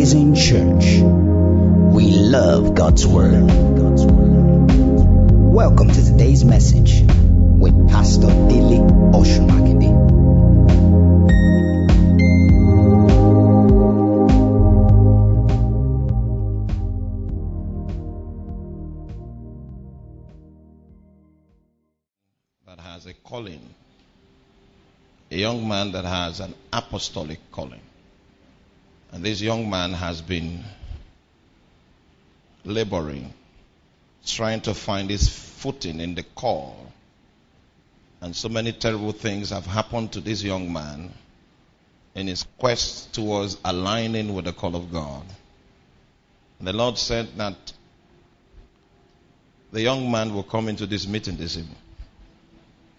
Rising Church. We love God's Word. Welcome to today's message with Pastor Dele Oshumakide. that has a calling, a young man that has an apostolic calling. And this young man has been laboring, trying to find his footing in the call. And so many terrible things have happened to this young man in his quest towards aligning with the call of God. And the Lord said that the young man will come into this meeting this evening.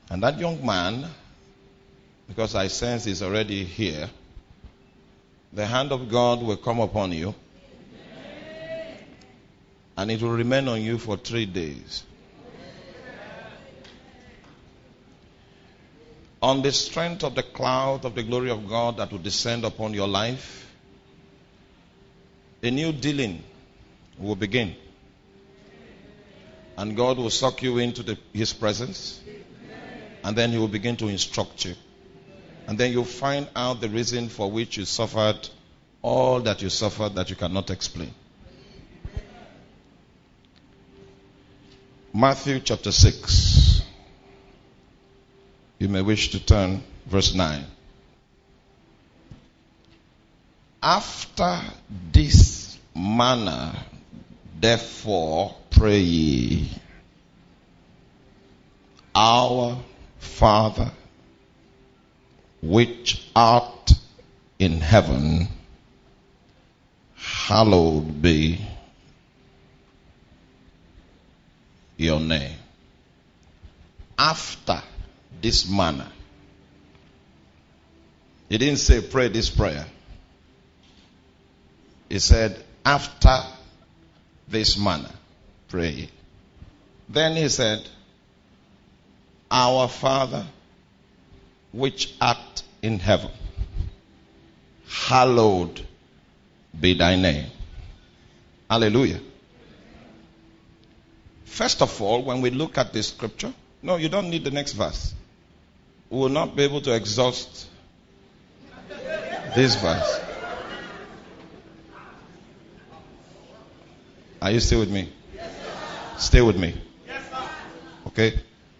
And that young man, because I sense he's already here, the hand of God will come upon you. And it will remain on you for three days. On the strength of the cloud of the glory of God that will descend upon your life, a new dealing will begin. And God will suck you into the, His presence and then he will begin to instruct you. And then you'll find out the reason for which you suffered all that you suffered that you cannot explain. Matthew chapter 6. You may wish to turn verse 9. After this manner, therefore, pray ye. Our Father, which art in heaven, hallowed be your name. After this manner, he didn't say pray this prayer. He said, after this manner, pray. Then he said, our Father, which art in heaven, hallowed be thy name. Hallelujah. First of all, when we look at this scripture, no, you don't need the next verse. We will not be able to exhaust this verse. Are you still with me? Stay with me. Okay?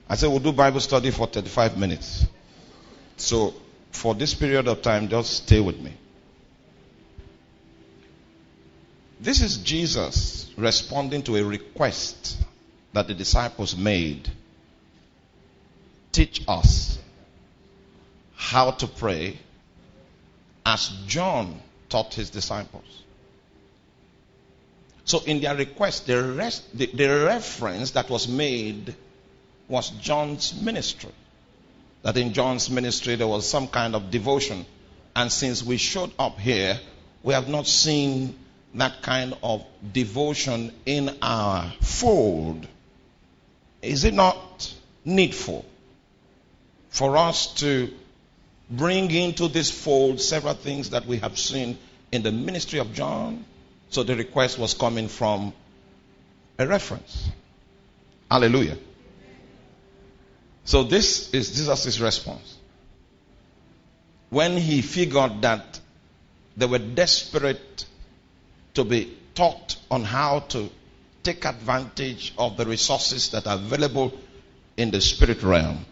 I said we'll do Bible study for 35 minutes. So for this period of time, just stay with me. This is Jesus responding to a request that the disciples made. Teach us how to pray as John taught his disciples. So in their request, the, rest, the, the reference that was made was John's ministry. That in John's ministry there was some kind of devotion. And since we showed up here, we have not seen that kind of devotion in our fold. Is it not needful for us to bring into this fold several things that we have seen in the ministry of John? So the request was coming from a reference. Hallelujah. So this is Jesus' response. When he figured that they were desperate to be taught on how to take advantage of the resources that are available in the spirit realm,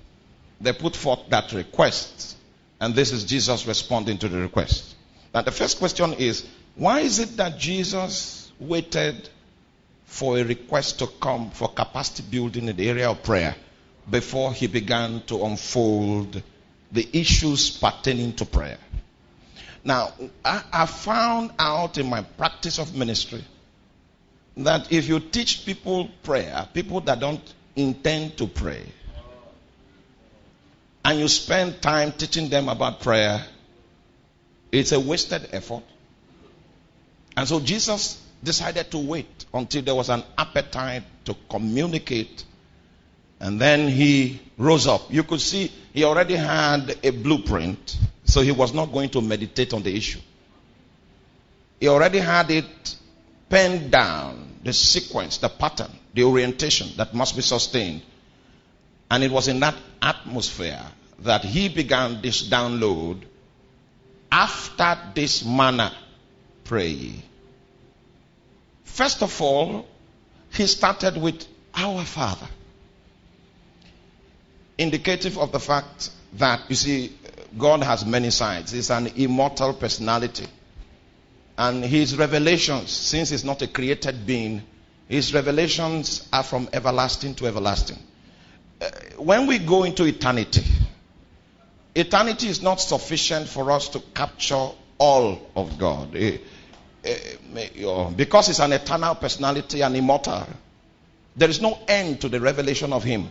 they put forth that request. And this is Jesus responding to the request. Now the first question is, why is it that Jesus waited for a request to come for capacity building in the area of prayer before he began to unfold the issues pertaining to prayer. Now, I, I, found out in my practice of ministry that if you teach people prayer, people that don't intend to pray, and you spend time teaching them about prayer, it's a wasted effort. And so Jesus decided to wait until there was an appetite to communicate and then he rose up. You could see he already had a blueprint, so he was not going to meditate on the issue. He already had it penned down, the sequence, the pattern, the orientation that must be sustained. And it was in that atmosphere that he began this download after this manner pray. First of all, he started with our Father, indicative of the fact that, you see, God has many sides. He's an immortal personality. And his revelations, since he's not a created being, his revelations are from everlasting to everlasting. Uh, when we go into eternity, eternity is not sufficient for us to capture all of God. Uh, uh, because he's an eternal personality and immortal, there is no end to the revelation of him.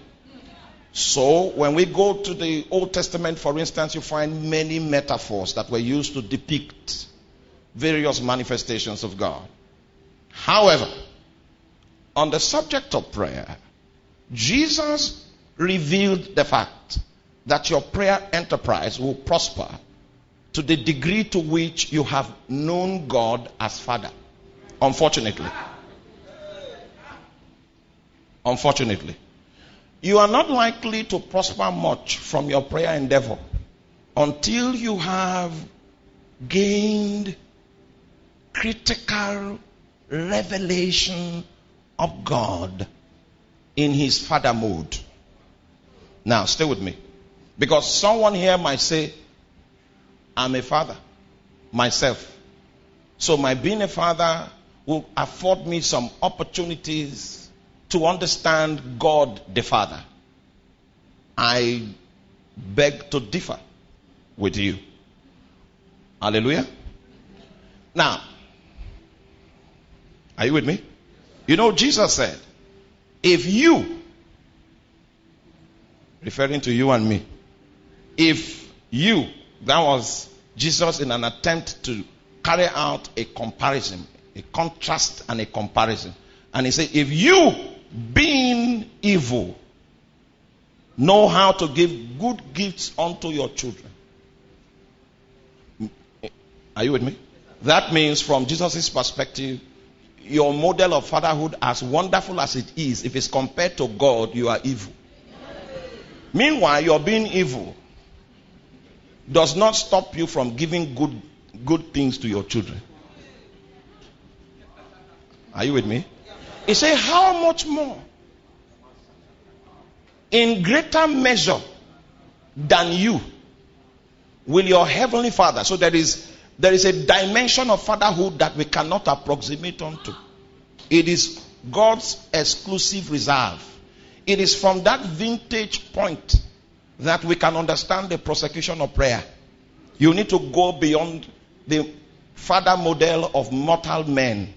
So, when we go to the Old Testament, for instance, you find many metaphors that were used to depict various manifestations of God. However, on the subject of prayer, Jesus revealed the fact that your prayer enterprise will prosper to the degree to which you have known God as Father. Unfortunately. Unfortunately. You are not likely to prosper much from your prayer endeavor until you have gained critical revelation of God in his father mode. Now, stay with me. Because someone here might say, I'm a father myself. So, my being a father will afford me some opportunities to understand God the Father. I beg to differ with you. Hallelujah. Now, are you with me? You know, Jesus said, if you, referring to you and me, if you, that was Jesus in an attempt to carry out a comparison, a contrast and a comparison. And he said, if you being evil, know how to give good gifts unto your children. Are you with me? That means, from Jesus' perspective, your model of fatherhood, as wonderful as it is, if it's compared to God, you are evil. Meanwhile, your being evil does not stop you from giving good, good things to your children. Are you with me? He said, How much more? In greater measure than you will your heavenly father. So there is there is a dimension of fatherhood that we cannot approximate unto. It is God's exclusive reserve. It is from that vintage point that we can understand the prosecution of prayer. You need to go beyond the father model of mortal men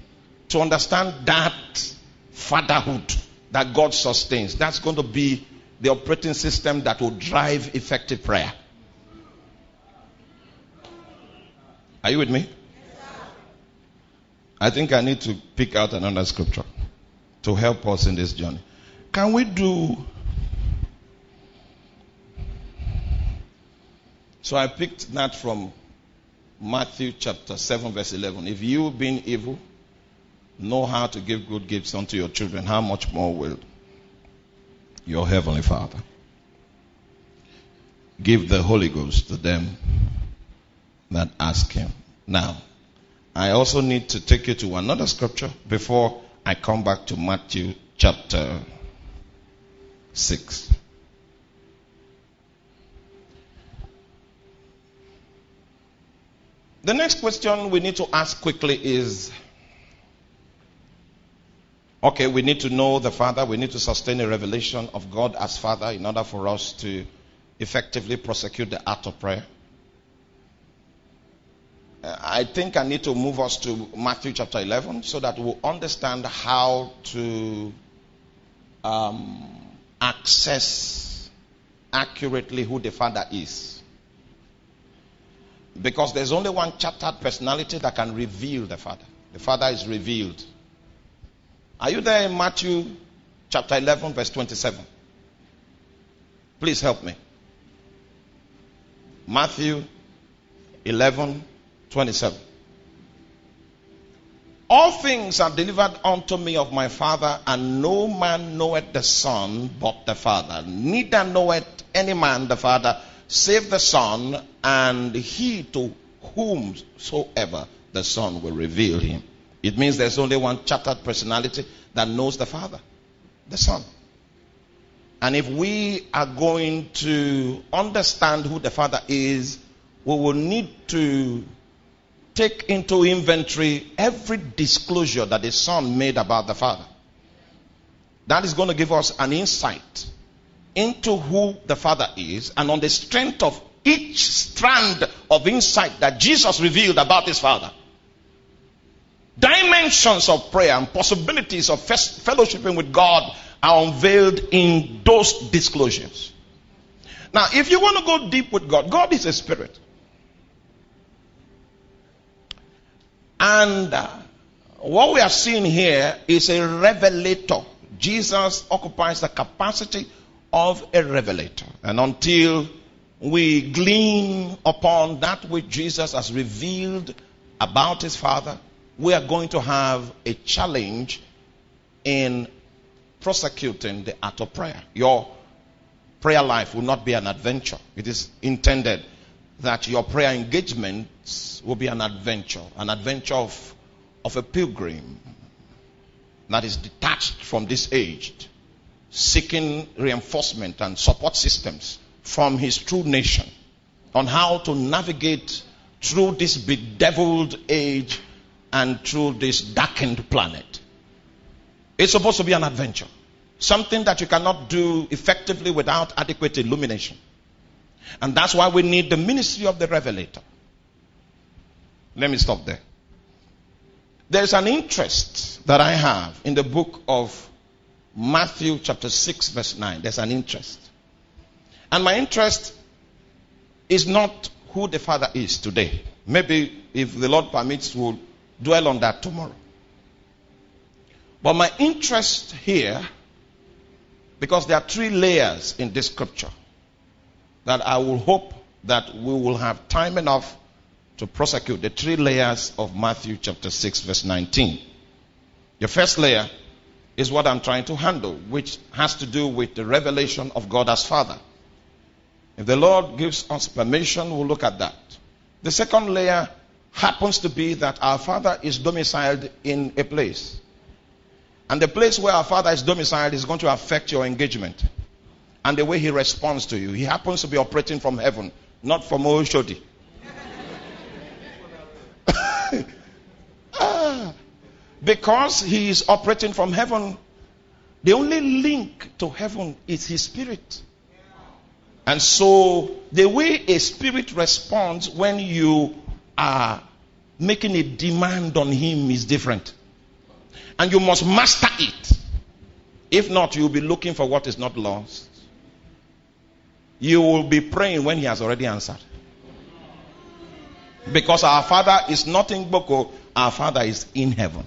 to understand that fatherhood that God sustains. That's going to be the operating system that will drive effective prayer. Are you with me? I think I need to pick out another scripture to help us in this journey. Can we do. So I picked that from Matthew chapter 7, verse 11. If you, being evil, know how to give good gifts unto your children, how much more will your heavenly Father give the Holy Ghost to them that ask Him? Now, I also need to take you to another scripture before I come back to Matthew chapter 6. The next question we need to ask quickly is Okay, we need to know the Father. We need to sustain a revelation of God as Father in order for us to effectively prosecute the art of prayer. Uh, I think I need to move us to Matthew chapter 11 so that we'll understand how to um, access accurately who the Father is. Because there's only one chartered personality that can reveal the Father. The Father is revealed are you there in Matthew chapter 11, verse 27? Please help me. Matthew 11, 27. All things are delivered unto me of my Father, and no man knoweth the Son but the Father. Neither knoweth any man the Father save the Son, and he to whomsoever the Son will reveal him. It means there's only one chartered personality that knows the Father, the Son. And if we are going to understand who the Father is, we will need to take into inventory every disclosure that the Son made about the Father. That is going to give us an insight into who the Father is, and on the strength of each strand of insight that Jesus revealed about his Father. Dimensions of prayer and possibilities of fellowshipping with God are unveiled in those disclosures. Now, if you want to go deep with God, God is a spirit. And uh, what we are seeing here is a revelator. Jesus occupies the capacity of a revelator. And until we glean upon that which Jesus has revealed about his Father, we are going to have a challenge in prosecuting the art of prayer. Your prayer life will not be an adventure. It is intended that your prayer engagements will be an adventure, an adventure of, of a pilgrim that is detached from this age, seeking reinforcement and support systems from his true nation on how to navigate through this bedeviled age and through this darkened planet. It's supposed to be an adventure. Something that you cannot do effectively without adequate illumination. And that's why we need the ministry of the revelator. Let me stop there. There's an interest that I have in the book of Matthew, chapter 6, verse 9. There's an interest. And my interest is not who the Father is today. Maybe, if the Lord permits, we'll dwell on that tomorrow. But my interest here, because there are three layers in this scripture that I will hope that we will have time enough to prosecute the three layers of Matthew chapter 6 verse 19. The first layer is what I'm trying to handle, which has to do with the revelation of God as Father. If the Lord gives us permission, we'll look at that. The second layer happens to be that our Father is domiciled in a place. And the place where our Father is domiciled is going to affect your engagement and the way he responds to you. He happens to be operating from heaven, not from Oshodi. ah, because he is operating from heaven, the only link to heaven is his spirit. And so, the way a spirit responds when you making a demand on him is different. And you must master it. If not, you'll be looking for what is not lost you will be praying when he has already answered. Because our Father is not in Boko, our Father is in heaven.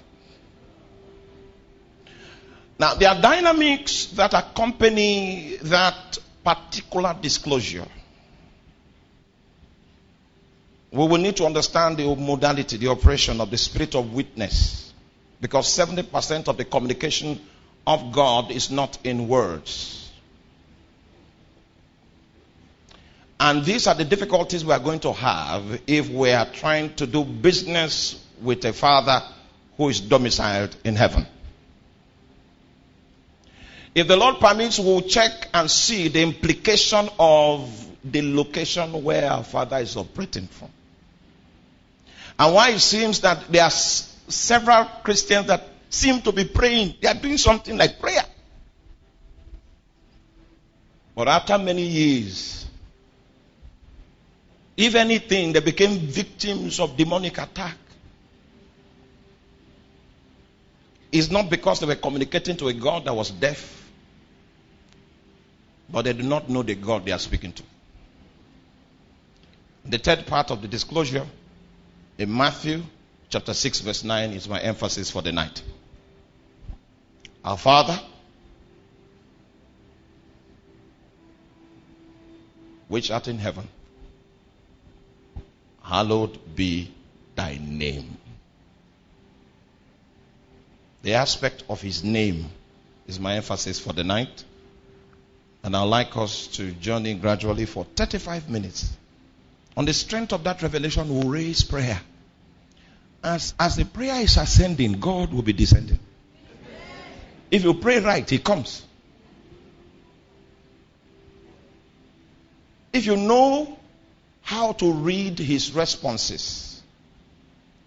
Now, there are dynamics that accompany that particular disclosure. We will need to understand the modality, the operation of the spirit of witness. Because 70% of the communication of God is not in words. And these are the difficulties we are going to have if we are trying to do business with a father who is domiciled in heaven. If the Lord permits, we'll check and see the implication of the location where our father is operating from. And why it seems that there are several Christians that seem to be praying. They are doing something like prayer. But after many years, if anything, they became victims of demonic attack. It's not because they were communicating to a God that was deaf, but they do not know the God they are speaking to. The third part of the disclosure in Matthew chapter 6, verse 9 is my emphasis for the night. Our Father, which art in heaven hallowed be thy name. the aspect of his name is my emphasis for the night. And I'd like us to journey gradually for 35 minutes. On the strength of that revelation, we'll raise prayer. As, as the prayer is ascending, God will be descending. If you pray right, He comes. If you know how to read His responses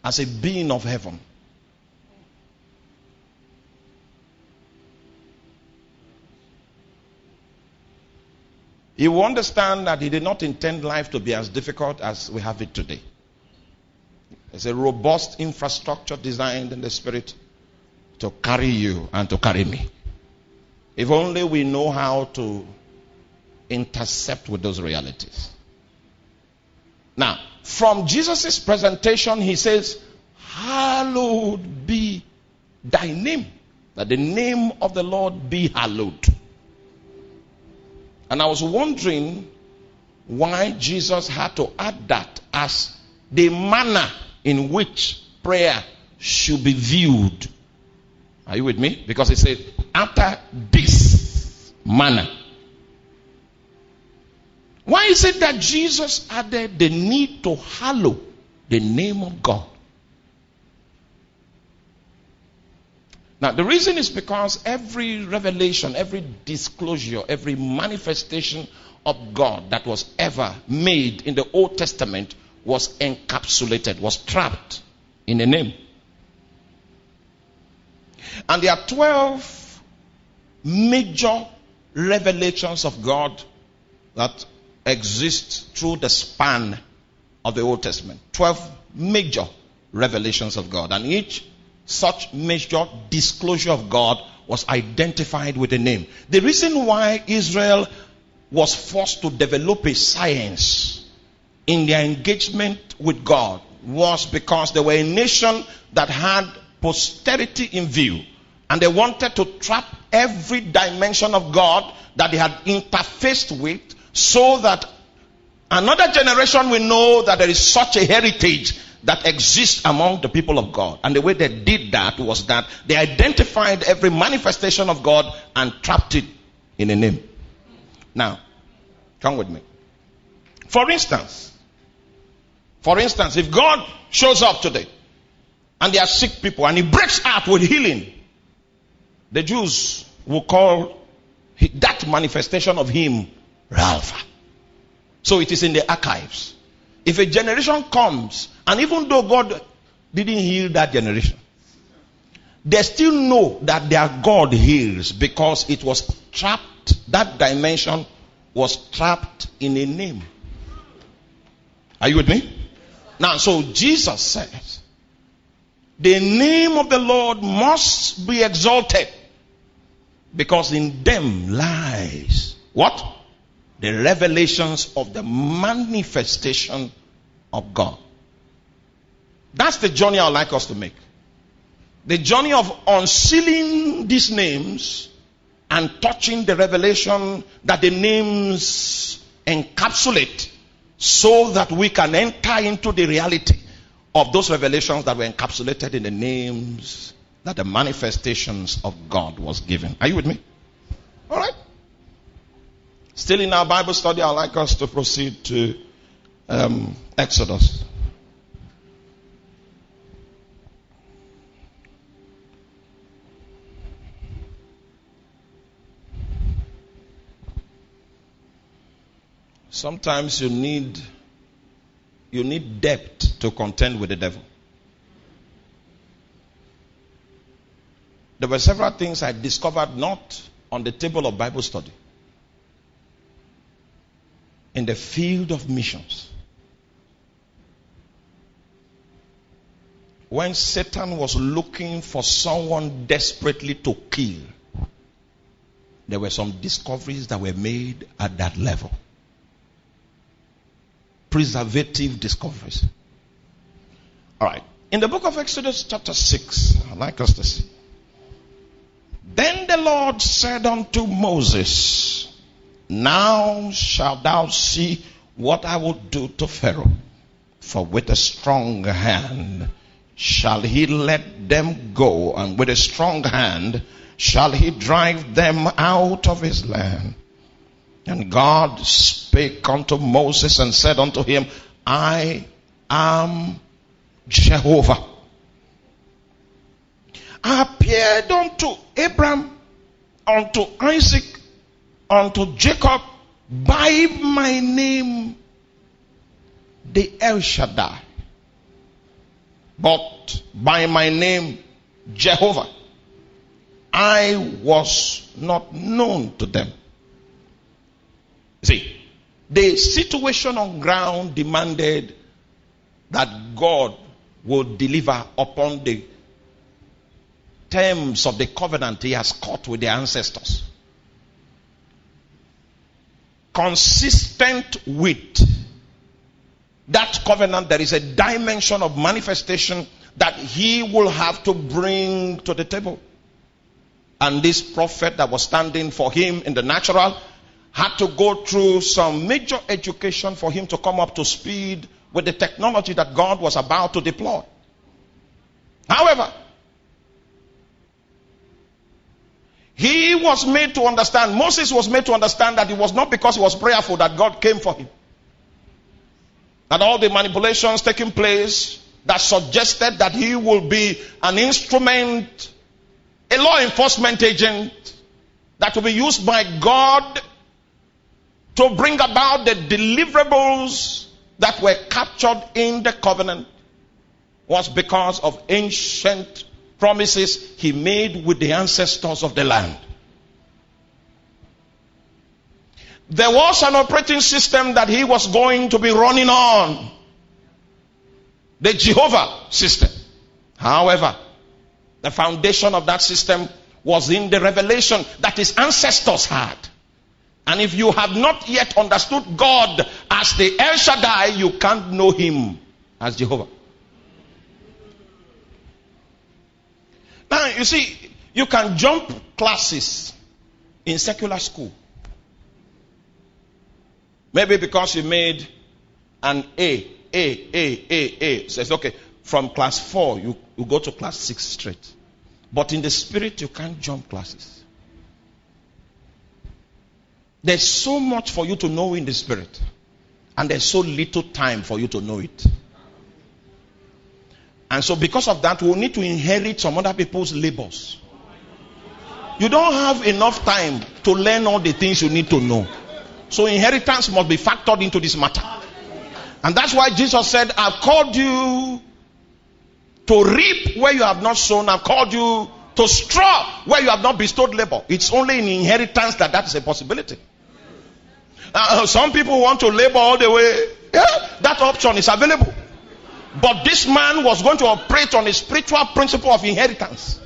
as a being of heaven, you will understand that He did not intend life to be as difficult as we have it today. There's a robust infrastructure designed in the Spirit to carry you and to carry me. If only we know how to intercept with those realities. Now, from Jesus' presentation, he says, Hallowed be thy name. That the name of the Lord be hallowed. And I was wondering why Jesus had to add that as the manner in which prayer should be viewed. Are you with me? Because he said, after this manner. Why is it that Jesus added the need to hallow the name of God? Now, the reason is because every revelation, every disclosure, every manifestation of God that was ever made in the Old Testament was encapsulated, was trapped in a name. And there are 12 major revelations of God that exist through the span of the Old Testament. 12 major revelations of God. And each such major disclosure of God was identified with a name. The reason why Israel was forced to develop a science in their engagement with God was because they were a nation that had posterity in view. And they wanted to trap every dimension of God that they had interfaced with so that another generation will know that there is such a heritage that exists among the people of God. And the way they did that was that they identified every manifestation of God and trapped it in a name. Now, come with me. For instance, for instance, if God shows up today and there are sick people and he breaks out with healing, the Jews will call that manifestation of him Rapha. So it is in the archives. If a generation comes, and even though God didn't heal that generation, they still know that their God heals because it was trapped, that dimension was trapped in a name. Are you with me? Now, so Jesus says, the name of the Lord must be exalted because in them lies what? The revelations of the manifestation of God. That's the journey I'd like us to make. The journey of unsealing these names and touching the revelation that the names encapsulate so that we can enter into the reality of those revelations that were encapsulated in the names that the manifestations of God was given. Are you with me? All right. Still in our Bible study, I'd like us to proceed to um, Exodus. Sometimes you need you need depth to contend with the devil. There were several things I discovered not on the table of Bible study. In the field of missions. When Satan was looking for someone desperately to kill, there were some discoveries that were made at that level. Preservative discoveries. All right. In the book of Exodus, chapter 6, I'd like us to see. Then the Lord said unto Moses, Now shalt thou see what I will do to Pharaoh, for with a strong hand shall he let them go, and with a strong hand shall he drive them out of his land. And God spake unto Moses and said unto him, I am Jehovah. I appeared unto Abraham, unto Isaac, unto Jacob by my name, the El Shaddai. But by my name, Jehovah, I was not known to them. See, the situation on ground demanded that God would deliver upon the terms of the covenant he has cut with the ancestors. Consistent with that covenant, there is a dimension of manifestation that he will have to bring to the table. And this prophet that was standing for him in the natural had to go through some major education for him to come up to speed with the technology that God was about to deploy. However, he was made to understand, Moses was made to understand that it was not because he was prayerful that God came for him. That all the manipulations taking place that suggested that he will be an instrument, a law enforcement agent that will be used by God to bring about the deliverables that were captured in the covenant was because of ancient promises he made with the ancestors of the land. There was an operating system that he was going to be running on. The Jehovah system. However, the foundation of that system was in the revelation that his ancestors had. And if you have not yet understood God as the El Shaddai, you can't know him as Jehovah. Now, you see, you can jump classes in secular school. Maybe because you made an A, A, A, A, A. Says, okay, from class 4, you, you go to class 6 straight. But in the spirit, you can't jump classes. There's so much for you to know in the spirit. And there's so little time for you to know it. And so, because of that, we'll need to inherit some other people's labors. You don't have enough time to learn all the things you need to know. So, inheritance must be factored into this matter. And that's why Jesus said, I've called you to reap where you have not sown. I've called you to straw where you have not bestowed labor. It's only in inheritance that that is a possibility. Uh, some people want to labor all the way. Yeah, that option is available. But this man was going to operate on a spiritual principle of inheritance.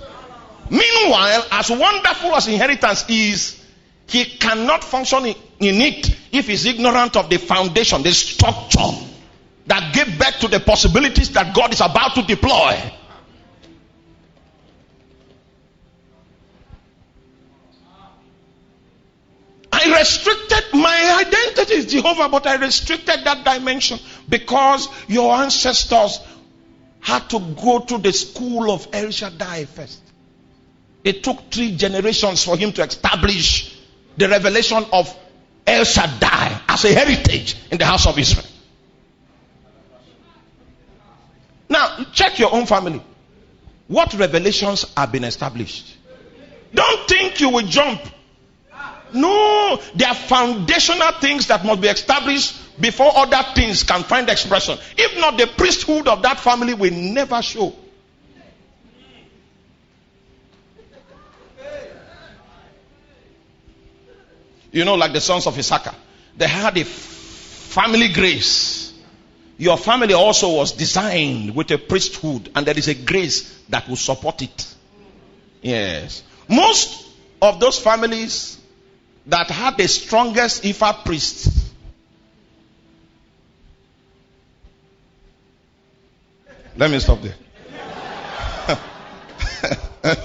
Meanwhile, as wonderful as inheritance is, he cannot function in it if he's ignorant of the foundation, the structure that gave birth to the possibilities that God is about to deploy. I restricted my identity is Jehovah, but I restricted that dimension because your ancestors had to go to the school of El Shaddai first. It took three generations for him to establish the revelation of El Shaddai as a heritage in the house of Israel. Now, check your own family. What revelations have been established? Don't think you will jump no, there are foundational things that must be established before other things can find expression. If not, the priesthood of that family will never show. You know, like the sons of Issachar, they had a family grace. Your family also was designed with a priesthood, and there is a grace that will support it. Yes. Most of those families that had the strongest Ifa priest. Let me stop there.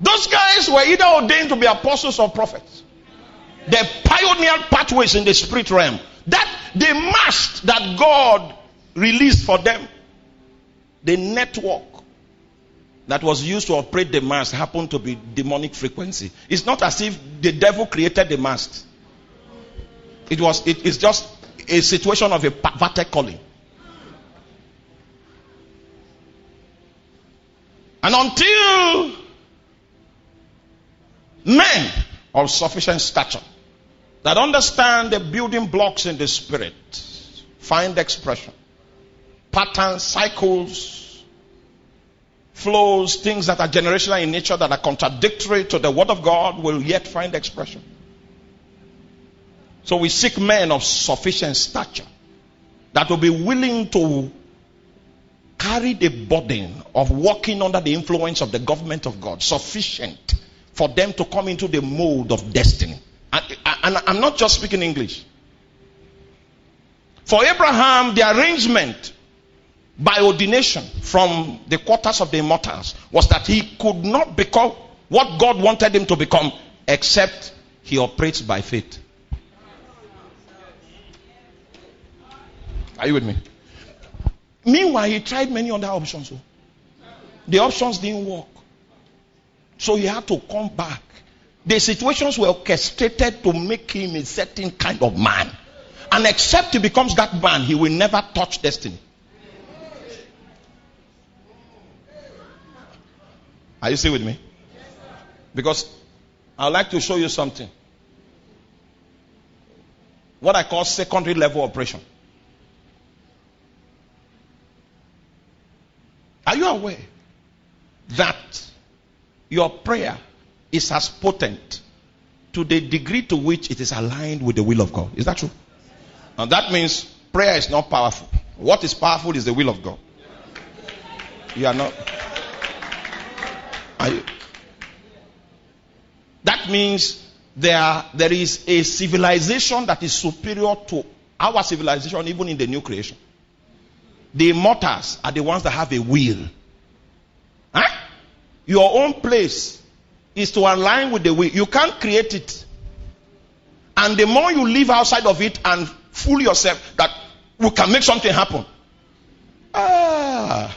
Those guys were either ordained to be apostles or prophets. They pioneered pathways in the spirit realm. That the mast that God released for them. The network that was used to operate the mast happened to be demonic frequency. It's not as if the devil created the mast. It was, it is just a situation of a perverted calling. And until men of sufficient stature that understand the building blocks in the spirit find expression, patterns, cycles, flows, things that are generational in nature that are contradictory to the word of God will yet find expression. So we seek men of sufficient stature that will be willing to carry the burden of walking under the influence of the government of God, sufficient for them to come into the mold of destiny. And, and I'm not just speaking English. For Abraham, the arrangement by ordination from the quarters of the immortals was that he could not become what God wanted him to become except he operates by faith. Are you with me? Meanwhile, he tried many other options. Oh. The options didn't work. So he had to come back. The situations were orchestrated to make him a certain kind of man. And except he becomes that man, he will never touch destiny. Are you still with me? Because I'd like to show you something. What I call secondary level operation. Are you aware that your prayer is as potent to the degree to which it is aligned with the will of God? Is that true? And that means prayer is not powerful. What is powerful is the will of God. You are not. Are you? That means there, there is a civilization that is superior to our civilization, even in the new creation. The immortals are the ones that have a will. Huh? Your own place is to align with the will. You can't create it. And the more you live outside of it and fool yourself that we can make something happen. Ah.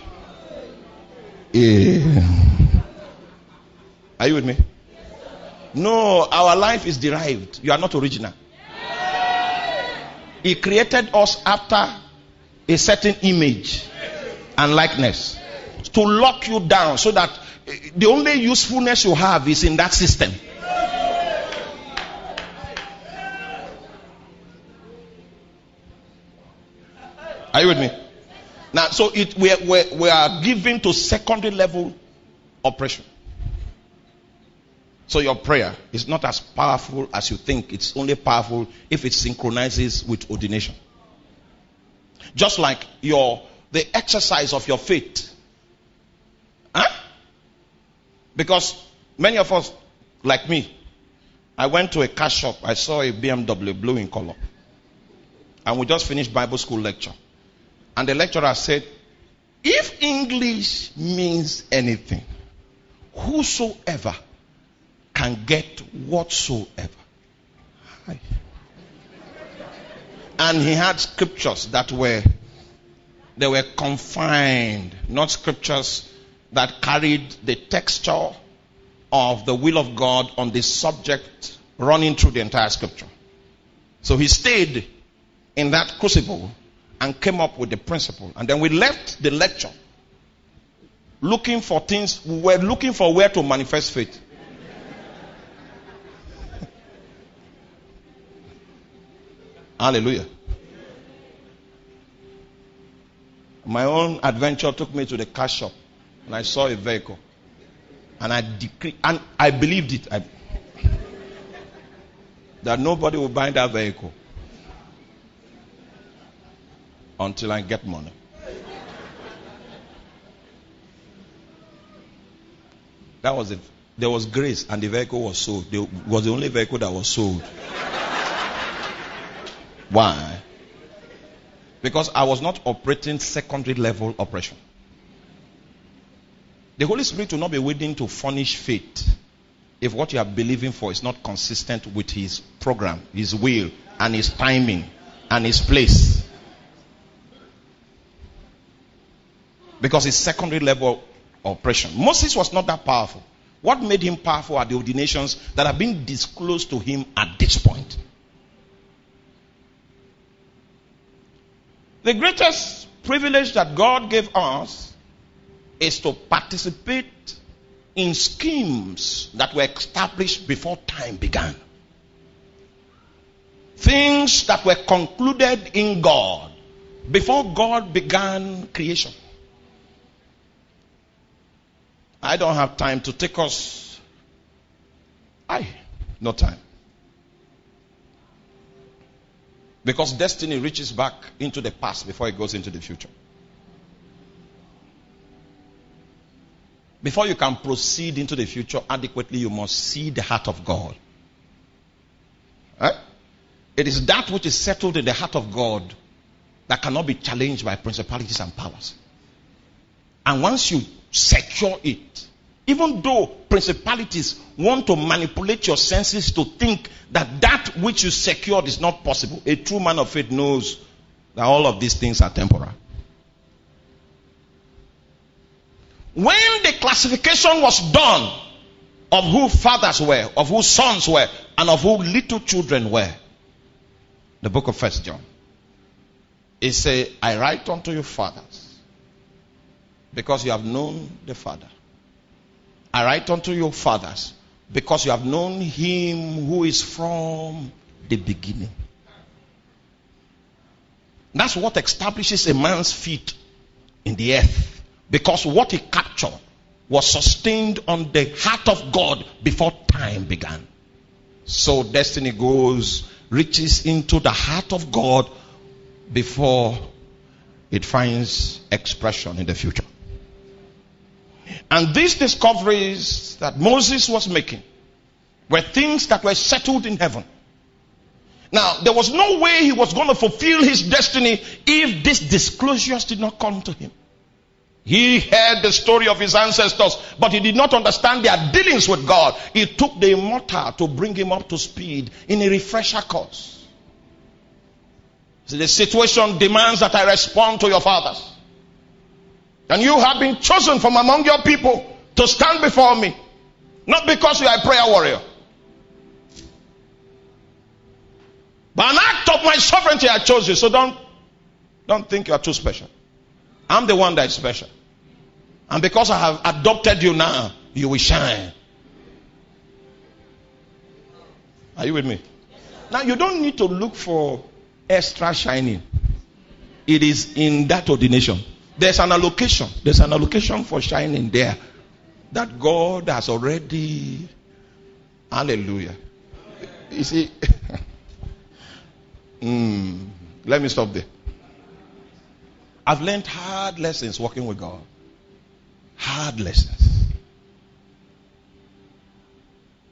Yeah. Are you with me? No, our life is derived. You are not original. He created us after a certain image and likeness to lock you down so that eh, the only usefulness you have is in that system. Are you with me? Now, so it, we, we, we are given to secondary level oppression. So your prayer is not as powerful as you think. It's only powerful if it synchronizes with ordination. Just like your the exercise of your faith. Huh? Because many of us, like me, I went to a car shop. I saw a BMW blue in color. And we just finished Bible school lecture. And the lecturer said, if English means anything, whosoever can get whatsoever. Hi and he had scriptures that were they were confined, not scriptures that carried the texture of the will of God on the subject running through the entire scripture. So he stayed in that crucible and came up with the principle. And then we left the lecture looking for things, we were looking for where to manifest faith. Hallelujah. My own adventure took me to the car shop and I saw a vehicle. And I decreed, and I believed it. I, that nobody will buy that vehicle until I get money. That was it. There was grace, and the vehicle was sold. It was the only vehicle that was sold. Why? Because I was not operating secondary level operation. The Holy Spirit will not be willing to furnish faith if what you are believing for is not consistent with His program, His will, and His timing, and His place. Because it's secondary level operation. Moses was not that powerful. What made him powerful are the ordinations that have been disclosed to him at this point. The greatest privilege that God gave us is to participate in schemes that were established before time began. Things that were concluded in God before God began creation. I don't have time to take us. I, no time. Because destiny reaches back into the past before it goes into the future. Before you can proceed into the future adequately, you must see the heart of God. Right? It is that which is settled in the heart of God that cannot be challenged by principalities and powers. And once you secure it, even though principalities want to manipulate your senses to think that that which you secured is not possible, a true man of faith knows that all of these things are temporal. When the classification was done of who fathers were, of who sons were, and of who little children were, the book of First John, it says, I write unto you fathers, because you have known the Father. I write unto you fathers, because you have known him who is from the beginning. That's what establishes a man's feet in the earth. Because what he captured was sustained on the heart of God before time began. So destiny goes, reaches into the heart of God before it finds expression in the future. And these discoveries that Moses was making were things that were settled in heaven. Now, there was no way he was going to fulfill his destiny if these disclosures did not come to him. He heard the story of his ancestors, but he did not understand their dealings with God. It took the immortal to bring him up to speed in a refresher course. The situation demands that I respond to your fathers. And you have been chosen from among your people to stand before me. Not because you are a prayer warrior. By an act of my sovereignty, I chose you. So don't, don't think you are too special. I'm the one that is special. And because I have adopted you now, you will shine. Are you with me? Now, you don't need to look for extra shining. It is in that ordination. There's an allocation. There's an allocation for shining there that God has already. Hallelujah. You see, mm, let me stop there. I've learned hard lessons working with God. Hard lessons.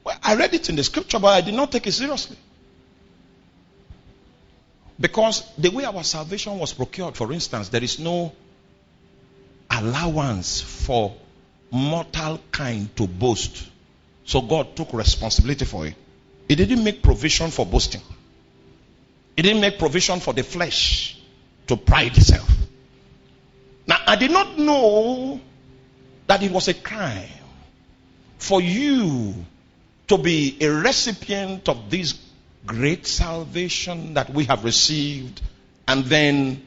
Well, I read it in the scripture, but I did not take it seriously. Because the way our salvation was procured, for instance, there is no allowance for mortal kind to boast. So God took responsibility for it. He didn't make provision for boasting. He didn't make provision for the flesh to pride itself. Now, I did not know that it was a crime for you to be a recipient of this great salvation that we have received, and then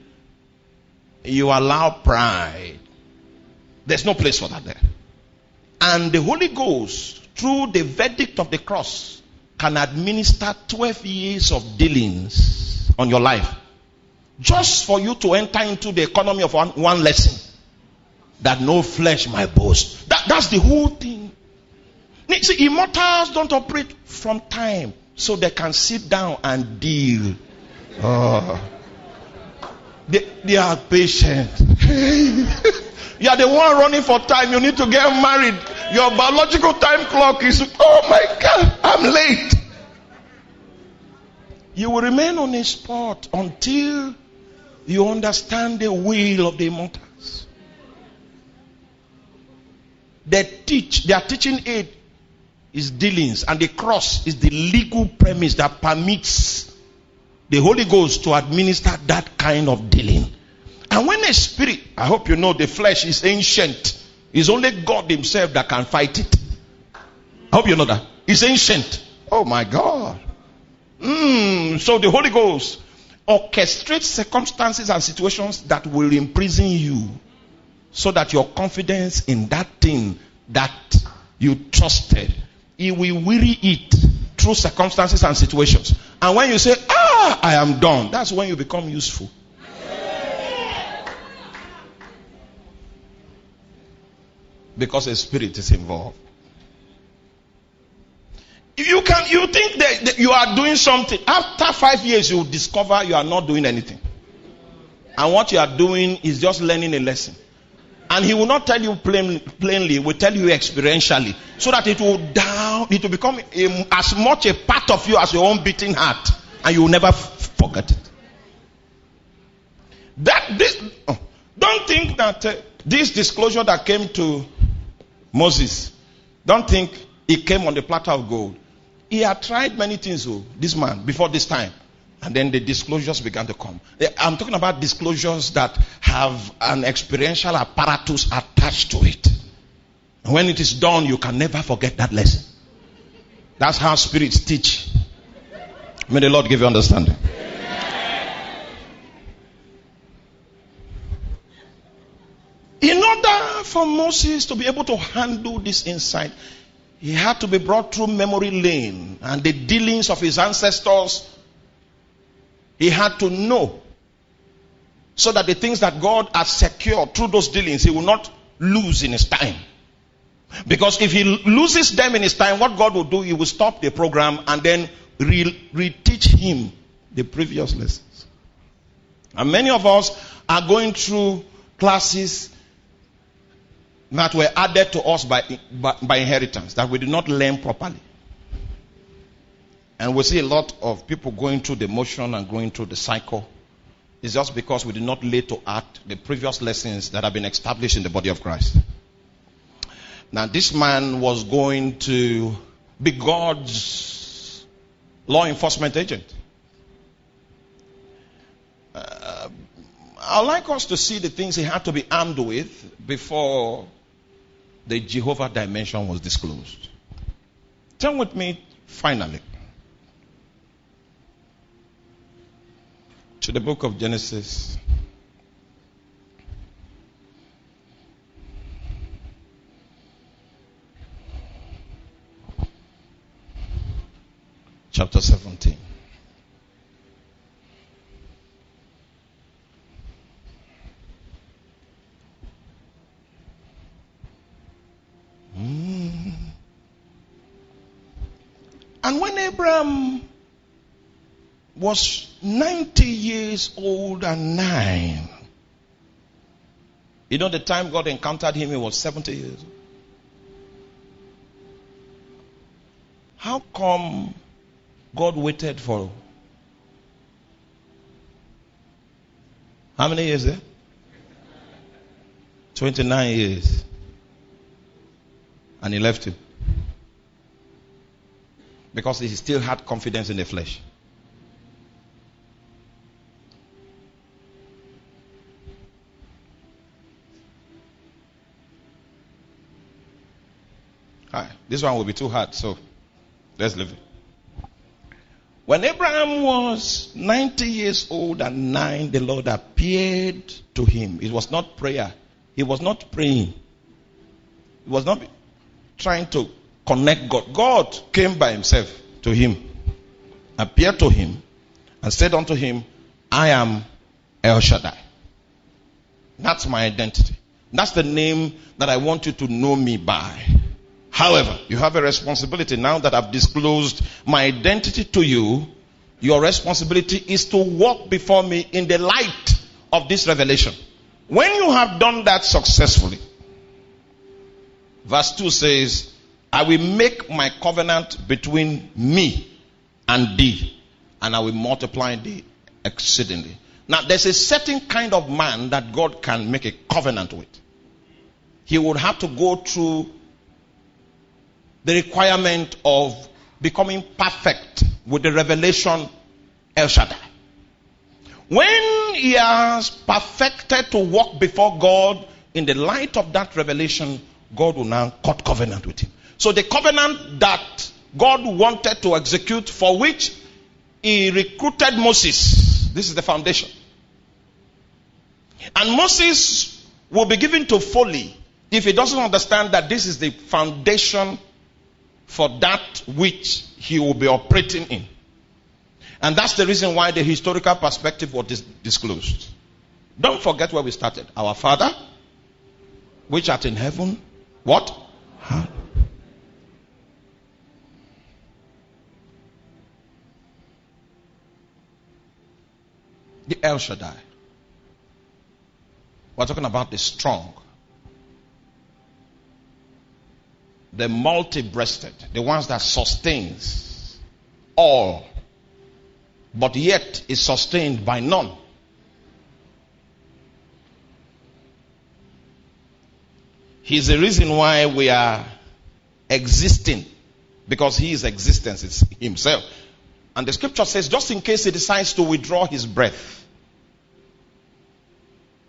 you allow pride. There's no place for that there. And the Holy Ghost, through the verdict of the cross, can administer 12 years of dealings on your life just for you to enter into the economy of one, one lesson. That no flesh might boast. That, that's the whole thing. See, immortals don't operate from time, so they can sit down and deal. Oh. They, they are patient. you are the one running for time. You need to get married. Your biological time clock is, oh my God, I'm late. You will remain on a spot until you understand the will of the immortals. They teach, their teaching aid is dealings, and the cross is the legal premise that permits the Holy Ghost to administer that kind of dealing. And when a spirit, I hope you know the flesh is ancient. It's only God Himself that can fight it. I hope you know that. It's ancient. Oh my God. Mm, so the Holy Ghost orchestrates circumstances and situations that will imprison you so that your confidence in that thing that you trusted, He will weary it through circumstances and situations. And when you say, Ah, I am done, that's when you become useful. Because a spirit is involved. You can you think that, that, you are doing something. After five years, you discover you are not doing anything. And what you are doing is just learning a lesson. And he will not tell you plain, plainly, will tell you experientially. So that it will down, it will become a, as much a part of you as your own beating heart. And you will never f- forget it. That this, oh, don't think that uh, this disclosure that came to Moses, don't think he came on the platter of gold. He had tried many things, oh, this man, before this time. And then the disclosures began to come. Eh, I'm talking about disclosures that have an experiential apparatus attached to it. And when it is done, you can never forget that lesson. That's how spirits teach. May the Lord give you understanding. In order for Moses to be able to handle this insight, he had to be brought through memory lane and the dealings of his ancestors he had to know so that the things that God has secured through those dealings, he will not lose in his time. Because if he loses them in his time, what God will do, he will stop the program and then re- reteach him the previous lessons. And many of us are going through classes that were added to us by, by, by inheritance, that we did not learn properly. And we see a lot of people going through the motion and going through the cycle. It's just because we did not lay to heart the previous lessons that have been established in the body of Christ. Now, this man was going to be God's law enforcement agent. Uh, I'd like us to see the things he had to be armed with before the Jehovah dimension was disclosed. Turn with me finally to the book of Genesis. Chapter 17. And when Abraham was 90 years old and nine. You know, the time God encountered him, he was 70 years old. How come God waited for how many years there? 29 years. And he left him. Because he still had confidence in the flesh. Hi, this one will be too hard, so let's leave it. When Abraham was 90 years old and nine, the Lord appeared to him. It was not prayer. He was not praying. He was not trying to connect God. God came by himself to him, appeared to him, and said unto him, I am El Shaddai. That's my identity. That's the name that I want you to know me by. However, you have a responsibility now that I've disclosed my identity to you. Your responsibility is to walk before me in the light of this revelation. When you have done that successfully, verse 2 says, I will make my covenant between me and thee, and I will multiply thee exceedingly. Now, there's a certain kind of man that God can make a covenant with. He would have to go through the requirement of becoming perfect with the revelation El Shaddai. When he has perfected to walk before God in the light of that revelation, God will now cut covenant with him. So the covenant that God wanted to execute, for which he recruited Moses, this is the foundation. And Moses will be given to folly if he doesn't understand that this is the foundation for that which he will be operating in. And that's the reason why the historical perspective was disclosed. Don't forget where we started. Our Father, which art in heaven, what? The El Shaddai. We're talking about the strong, the multi-breasted, the ones that sustains all, but yet is sustained by none. He's the reason why we are existing because he is existence is himself. And the scripture says, just in case he decides to withdraw his breath,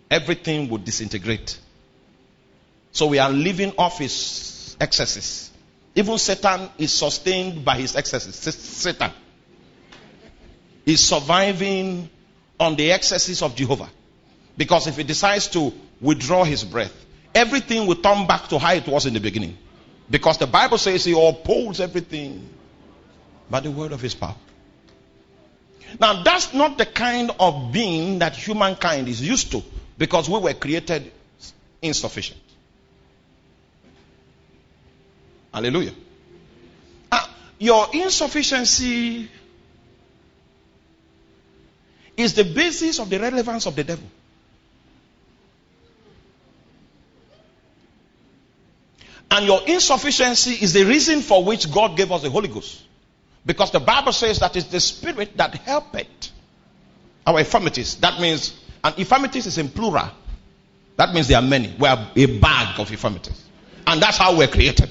everything would disintegrate. So we are living off his excesses. Even Satan is sustained by his excesses. Satan is surviving on the excesses of Jehovah. Because if he decides to withdraw his breath, everything will turn back to how it was in the beginning. Because the Bible says he upholds everything by the word of his power. Now, that's not the kind of being that humankind is used to because we were created insufficient. Hallelujah. Uh, your insufficiency is the basis of the relevance of the devil. And your insufficiency is the reason for which God gave us the Holy Ghost. Because the Bible says that it's the Spirit that helpeth our infirmities. That means, and infirmities is in plural. That means there are many. We are a bag of infirmities. And that's how we're created.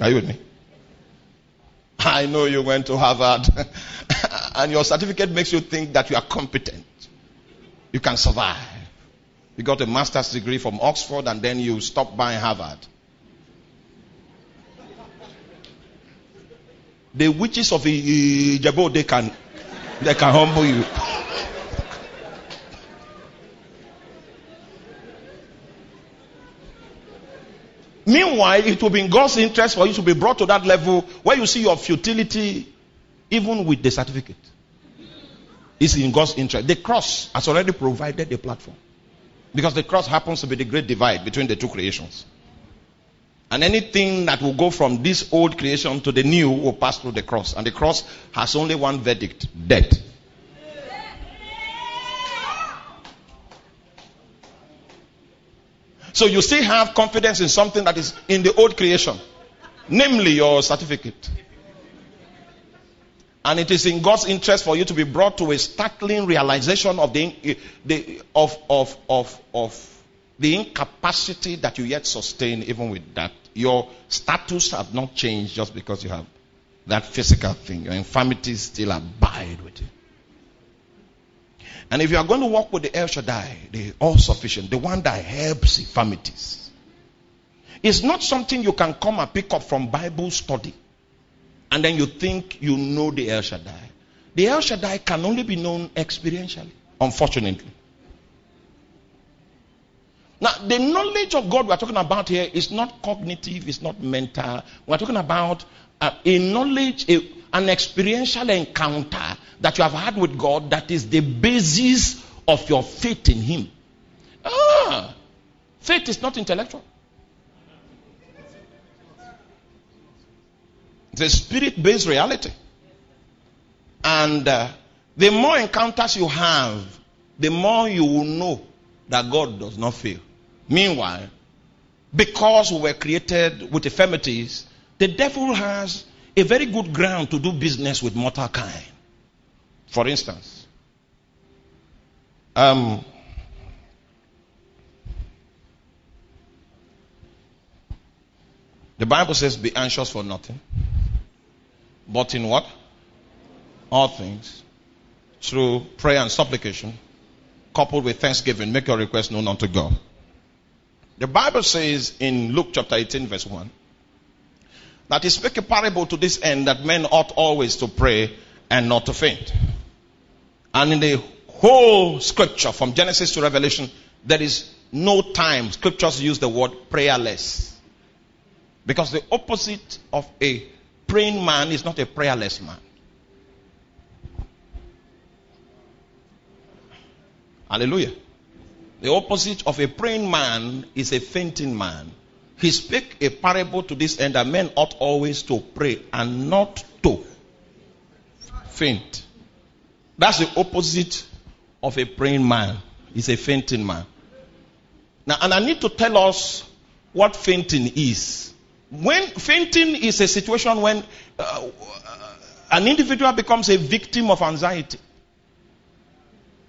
Are you with me? I know you went to Harvard and your certificate makes you think that you are competent. You can survive. You got a master's degree from Oxford and then you stop by Harvard. The witches of eh, eh, Jabo, they can, they can humble you. Meanwhile, it will be in God's interest for you to be brought to that level where you see your futility, even with the certificate. It's in God's interest. The cross has already provided the platform. Because the cross happens to be the great divide between the two creations. And anything that will go from this old creation to the new will pass through the cross. And the cross has only one verdict death. So you still have confidence in something that is in the old creation, namely your certificate. And it is in God's interest for you to be brought to a startling realization of the, the of, of, of, of the incapacity that you yet sustain even with that. Your status have not changed just because you have that physical thing. Your infirmities still abide with you. And if you are going to walk with the El Shaddai, the all sufficient, the one that helps infirmities, it's not something you can come and pick up from Bible study. And then you think you know the El Shaddai. The El Shaddai can only be known experientially, unfortunately. Now, the knowledge of God we're talking about here is not cognitive, it's not mental. We're talking about uh, a knowledge, a, an experiential encounter that you have had with God that is the basis of your faith in Him. Ah, faith is not intellectual. It's a spirit based reality. And uh, the more encounters you have, the more you will know that God does not fail. Meanwhile, because we were created with infirmities, the devil has a very good ground to do business with mortal kind. For instance, um, the Bible says, Be anxious for nothing. But in what? All things. Through prayer and supplication, coupled with thanksgiving, make your request known unto God. The Bible says in Luke chapter 18, verse 1, that he spake a parable to this end that men ought always to pray and not to faint. And in the whole scripture, from Genesis to Revelation, there is no time scriptures use the word prayerless. Because the opposite of a praying man is not a prayerless man. Hallelujah. The opposite of a praying man is a fainting man. He spake a parable to this end that men ought always to pray and not to faint. That's the opposite of a praying man. He's a fainting man. Now, and I need to tell us what fainting is. When fainting is a situation when uh, uh an individual becomes a victim of anxiety.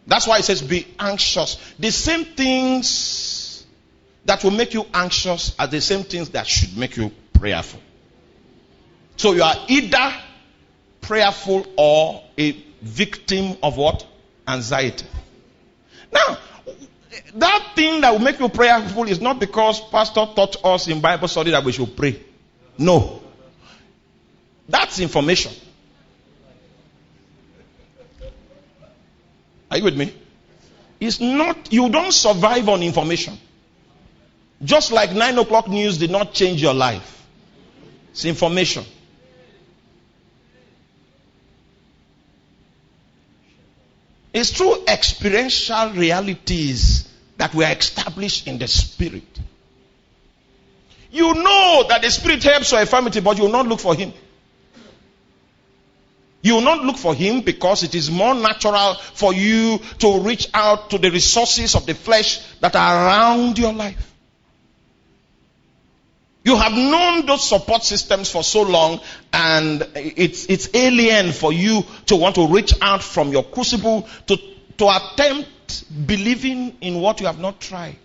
That's why it says be anxious. The same things that will make you anxious are the same things that should make you prayerful. So you are either prayerful or a victim of what? Anxiety. Now, that thing that will make you prayerful is not because pastor taught us in Bible study that we should pray. No. That's information. Are you with me? It's not, you don't survive on information. Just like 9 o'clock news did not change your life. It's information. It's through experiential realities that we are established in the spirit. You know that the spirit helps your infirmity, but you will not look for him. You will not look for him because it is more natural for you to reach out to the resources of the flesh that are around your life. You have known those support systems for so long and it's, it's alien for you to want to reach out from your crucible to, to attempt believing in what you have not tried.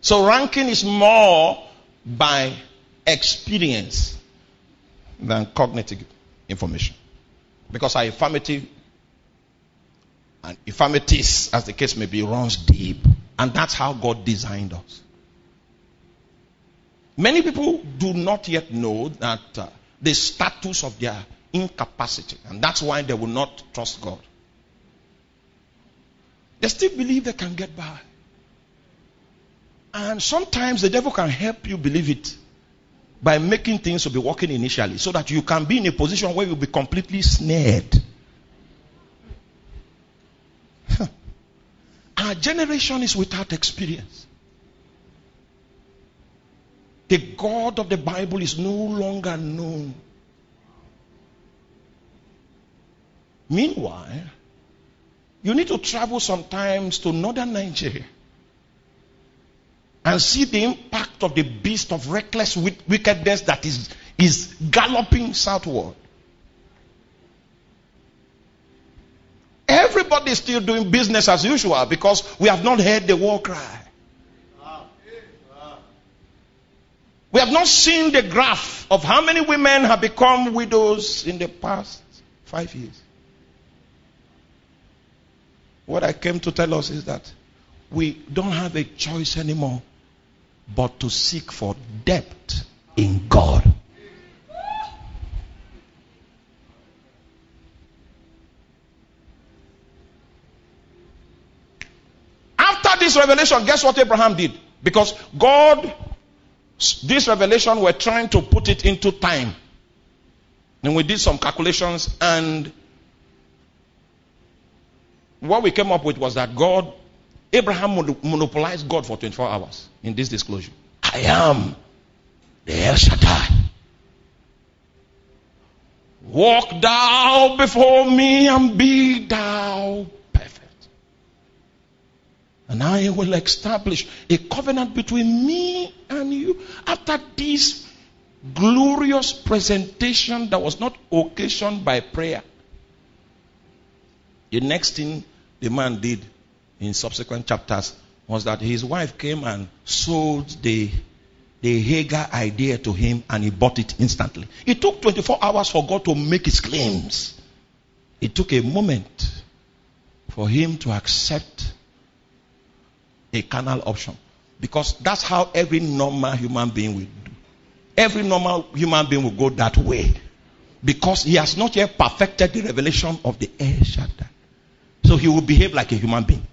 So ranking is more by experience than cognitive information. Because our infirmity and infirmities, as the case may be, runs deep. And that's how God designed us. Many people do not yet know that uh, the status of their incapacity, and that's why they will not trust God. They still believe they can get by. And sometimes the devil can help you believe it by making things to be working initially so that you can be in a position where you'll be completely snared. Our generation is without experience. The God of the Bible is no longer known. Meanwhile, you need to travel sometimes to northern Nigeria and see the impact of the beast of reckless wickedness that is, is galloping southward. Everybody is still doing business as usual because we have not heard the war cry. We have not seen the graph of how many women have become widows in the past five years. What I came to tell us is that we don't have a choice anymore but to seek for depth in God. After this revelation, guess what Abraham did? Because God, this revelation, we're trying to put it into time. And we did some calculations, and what we came up with was that God Abraham monopolized God for 24 hours in this disclosure. I am the El Shaddai. Walk thou before me and be thou perfect. And I will establish a covenant between me and you. After this glorious presentation that was not occasioned by prayer, the next thing the man did in subsequent chapters was that his wife came and sold the the Hagar idea to him and he bought it instantly. It took 24 hours for God to make his claims. It took a moment for him to accept a carnal option. Because that's how every normal human being will do. Every normal human being will go that way. Because he has not yet perfected the revelation of the El Shaddai. So he will behave like a human being.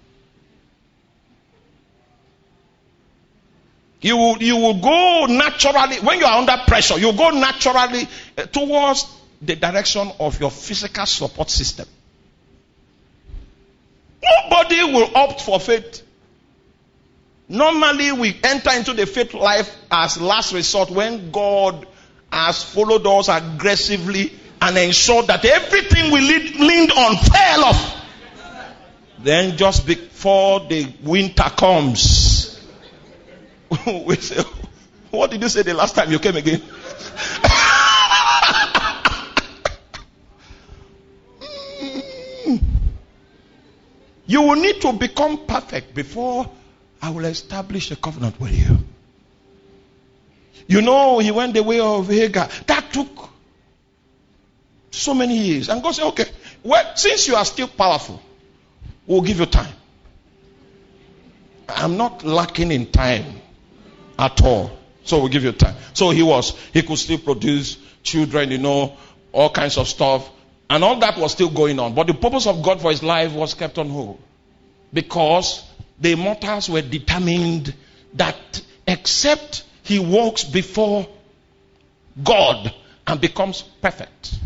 You will, you will go naturally, when you are under pressure, you go naturally eh, towards the direction of your physical support system. Nobody will opt for faith. Normally, we enter into the faith life as last resort when God has followed us aggressively and ensured that everything we leaned on fell off. Then, just before the winter comes, we say, What did you say the last time you came again? you will need to become perfect before I will establish a covenant with you. You know, he went the way of Hagar. That took so many years. And God said, okay, well, since you are still powerful, we'll give you time. I'm not lacking in time at all. So we'll give you time. So he was, he could still produce children, you know, all kinds of stuff. And all that was still going on. But the purpose of God for his life was kept on hold. Because the immortals were determined that except he walks before God and becomes perfect,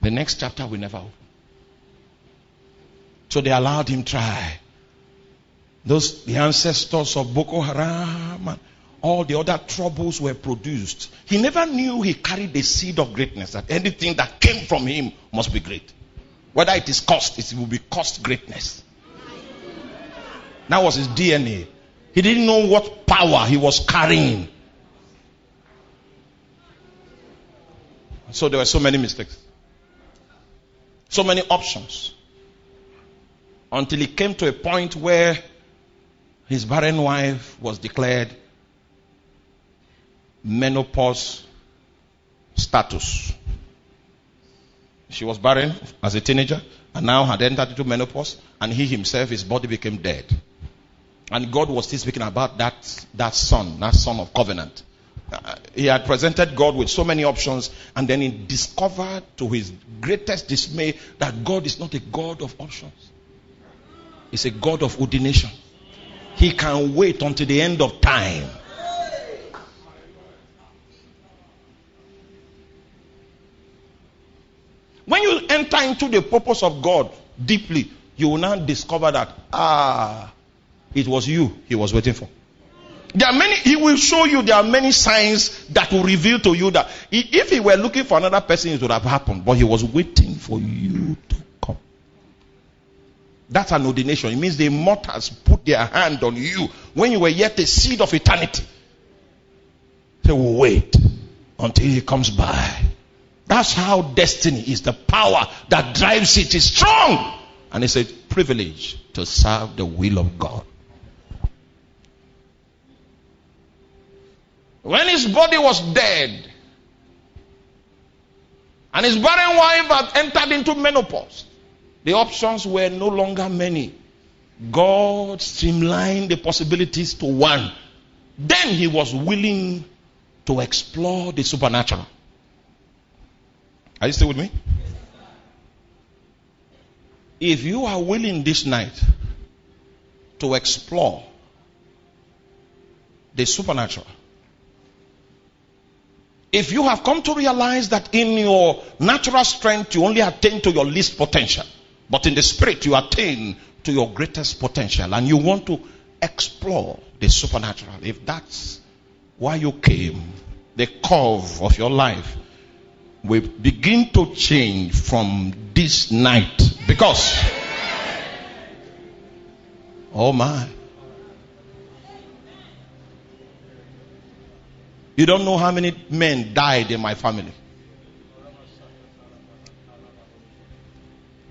the next chapter will never open. So they allowed him try. Those the ancestors of Boko Haram all the other troubles were produced. He never knew he carried the seed of greatness, that anything that came from him must be great. Whether it is cost, it will be cost greatness. That was his DNA. He didn't know what power he was carrying. So there were so many mistakes. So many options. Until he came to a point where his barren wife was declared menopause status. She was barren as a teenager and now had entered into menopause and he himself, his body became dead. And God was still speaking about that, that son, that son of covenant. Uh, he had presented God with so many options, and then he discovered to his greatest dismay that God is not a God of options. He's a God of ordination. He can wait until the end of time. When you enter into the purpose of God deeply, you will now discover that, ah, it was you he was waiting for. There are many, he will show you there are many signs that will reveal to you that if he were looking for another person, it would have happened. But he was waiting for you to come. That's an ordination. It means the immortals put their hand on you when you were yet a seed of eternity. They will wait until he comes by. That's how destiny is. The power that drives it is strong. And it's a privilege to serve the will of God. When his body was dead, and his barren wife had entered into menopause, the options were no longer many. God streamlined the possibilities to one. Then he was willing to explore the supernatural. Are you still with me? If you are willing this night to explore the supernatural, if you have come to realize that in your natural strength you only attain to your least potential, but in the spirit you attain to your greatest potential, and you want to explore the supernatural, if that's why you came, the curve of your life will begin to change from this night because, oh my. You don't know how many men died in my family.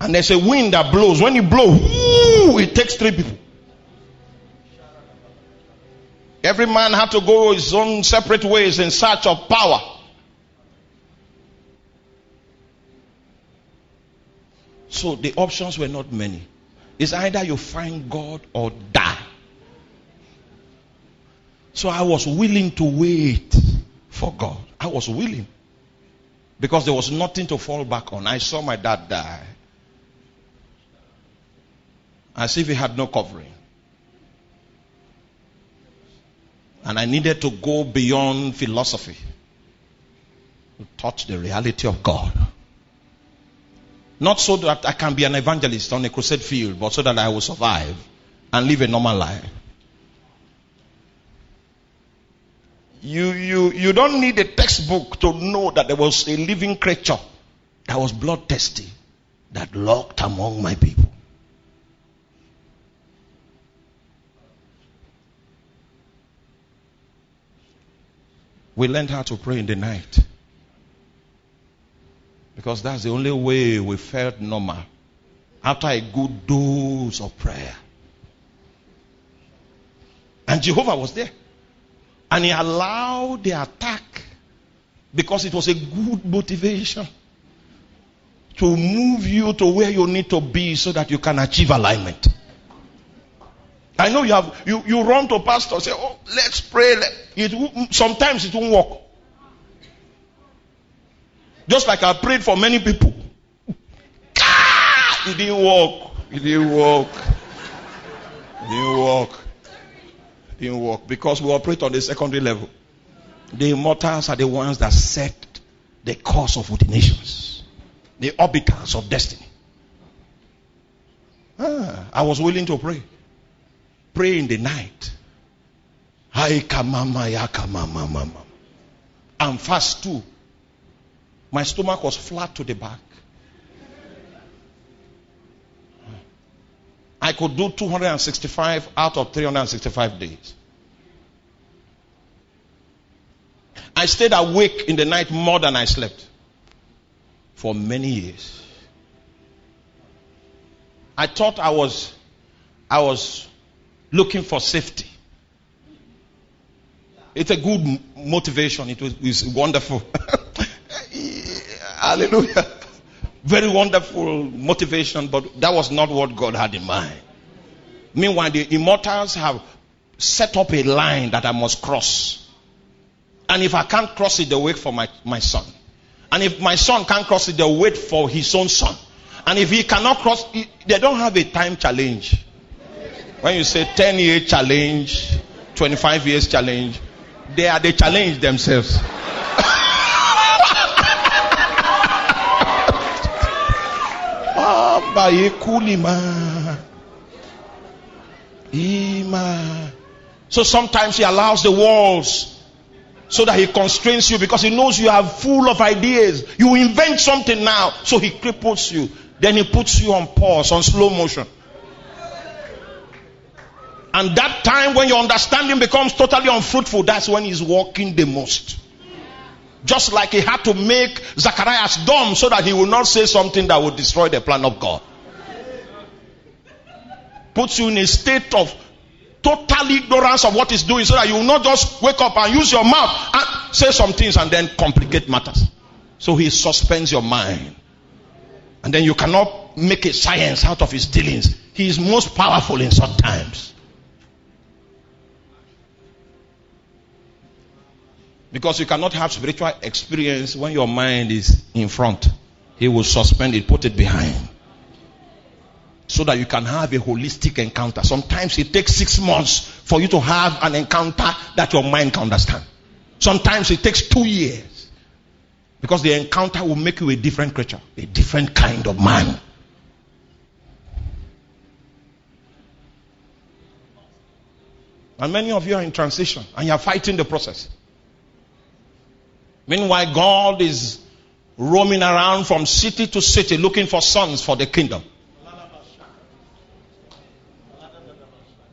And there's a wind that blows. When you blow, it takes three people. Every man had to go his own separate ways in search of power. So the options were not many. It's either you find God or die. So I was willing to wait for God. I was willing. Because there was nothing to fall back on. I saw my dad die. As if he had no covering. And I needed to go beyond philosophy to touch the reality of God. Not so that I can be an evangelist on a crusade field, but so that I will survive and live a normal life. You, you, you don't need a textbook to know that there was a living creature that was bloodthirsty that lurked among my people. We learned how to pray in the night. Because that's the only way we felt normal. After a good dose of prayer. And Jehovah was there. And he allowed the attack because it was a good motivation to move you to where you need to be so that you can achieve alignment. I know you have you, you run to pastor say, "Oh, let's pray." It sometimes it won't work. Just like I prayed for many people. It didn't work. It didn't work. It didn't work. It didn't work. Because we operate on the secondary level. The immortals are the ones that set the course of the nations. The orbiters of destiny. Ah, I was willing to pray. Pray in the night. And fast too. My stomach was flat to the back. I could do 265 out of 365 days. I stayed awake in the night more than I slept for many years. I thought I was I was looking for safety. It's a good motivation. It was, it's wonderful. Hallelujah. Very wonderful motivation, but that was not what God had in mind. Meanwhile, the immortals have set up a line that I must cross. And if I can't cross it, they'll wait for my, my son. And if my son can't cross it, they'll wait for his own son. And if he cannot cross, they don't have a time challenge. When you say 10 year challenge, 25 years challenge, they are the challenge themselves. So sometimes he allows the walls so that he constrains you because he knows you are full of ideas. You invent something now, so he cripples you. Then he puts you on pause, on slow motion. And that time when your understanding becomes totally unfruitful, that's when he's working the most. Just like he had to make Zacharias dumb so that he will not say something that would destroy the plan of God. Puts you in a state of total ignorance of what he's doing so that you will not just wake up and use your mouth and say some things and then complicate matters. So he suspends your mind. And then you cannot make a science out of his dealings. He is most powerful in such times. Because you cannot have spiritual experience when your mind is in front. He will suspend it, put it behind. So that you can have a holistic encounter. Sometimes it takes six months for you to have an encounter that your mind can understand. Sometimes it takes two years. Because the encounter will make you a different creature, a different kind of man. And many of you are in transition and you are fighting the process. Meanwhile, God is roaming around from city to city looking for sons for the kingdom.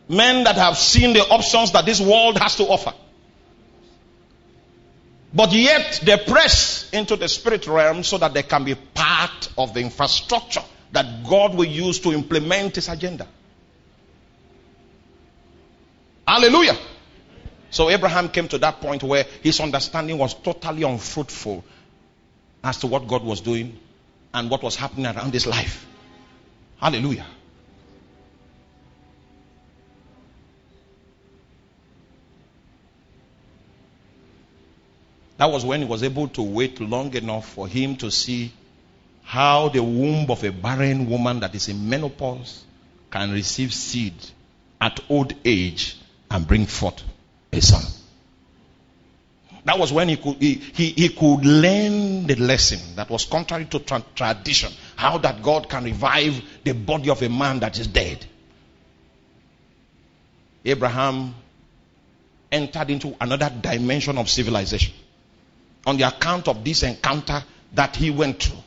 Men that have seen the options that this world has to offer. But yet they press into the spirit realm so that they can be part of the infrastructure that God will use to implement his agenda. Hallelujah. So Abraham came to that point where his understanding was totally unfruitful as to what God was doing and what was happening around his life. Hallelujah. That was when he was able to wait long enough for him to see how the womb of a barren woman that is in menopause can receive seed at old age and bring forth a son. That was when he could, he, he, he could learn the lesson that was contrary to tra- tradition. How that God can revive the body of a man that is dead. Abraham entered into another dimension of civilization on the account of this encounter that he went through.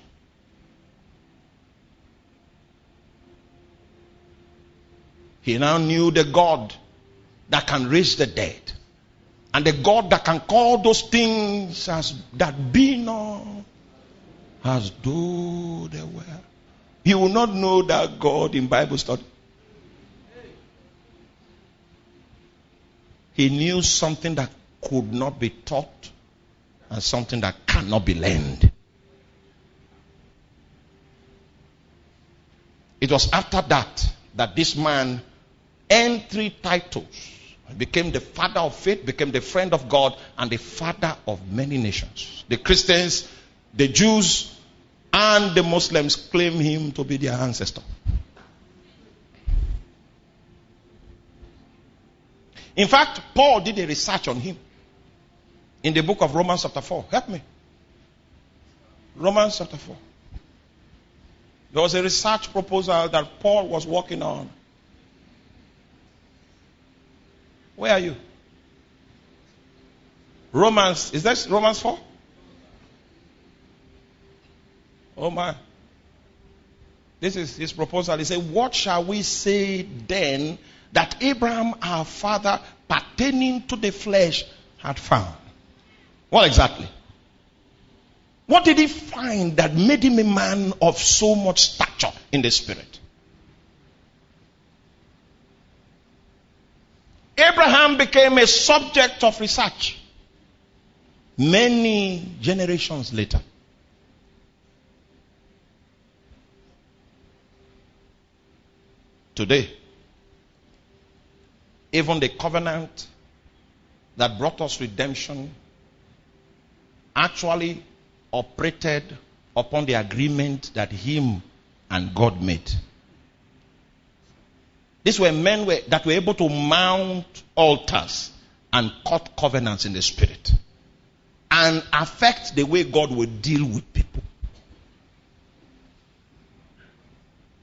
He now knew the God that can raise the dead. And the God that can call those things as that be not as though they were. He will not know that God in Bible study. He knew something that could not be taught and something that cannot be learned. It was after that that this man earned three titles. Became the father of faith, became the friend of God, and the father of many nations. The Christians, the Jews, and the Muslims claim him to be their ancestor. In fact, Paul did a research on him in the book of Romans, chapter 4. Help me. Romans, chapter 4. There was a research proposal that Paul was working on. Where are you? Romans, is that Romans 4? Oh my. This is his proposal. He said, What shall we say then that Abraham our father pertaining to the flesh had found? What exactly? What did he find that made him a man of so much stature in the spirit? Abraham became a subject of research many generations later. Today, even the covenant that brought us redemption actually operated upon the agreement that him and God made. These were men were, that were able to mount altars and cut covenants in the spirit and affect the way God will deal with people.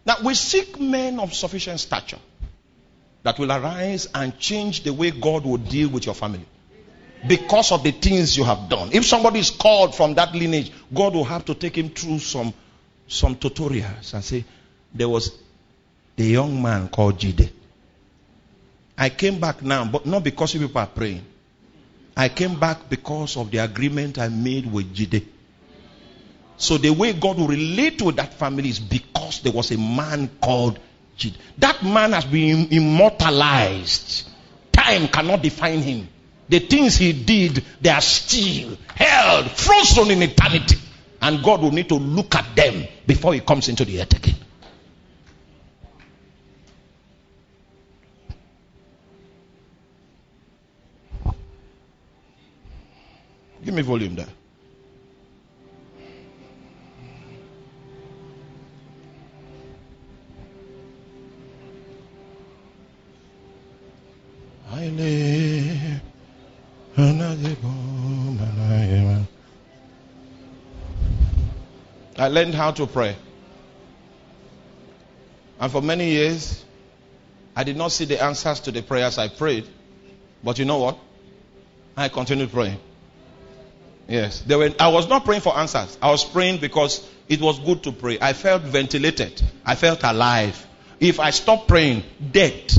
Now we seek men of sufficient stature that will arise and change the way God will deal with your family because of the things you have done. If somebody is called from that lineage, God will have to take him through some some tutorials and say, there was a young man called Jide. I came back now, but not because people are praying. I came back because of the agreement I made with Jide. So the way God will relate with that family is because there was a man called Jide. That man has been immortalized. Time cannot define him. The things he did, they are still held, frozen in eternity. And God will need to look at them before he comes into the earth again. Give me volume there. I live another woman. I learned how to pray. And for many years, I did not see the answers to the prayers I prayed. But you know what? I continued praying. Yes. Were, I was not praying for answers. I was praying because it was good to pray. I felt ventilated. I felt alive. If I stopped praying, death,